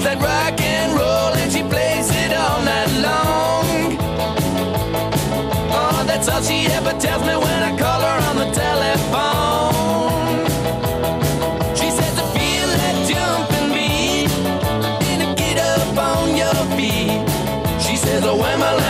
loves that rock and roll and she plays it all night long. Oh, that's all she ever tells me when I call her on the telephone. She says to feel that jumping beat, and to get up on your feet. She says, Oh, am I?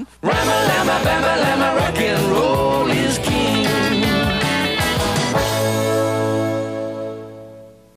London. Rama, lama, lama,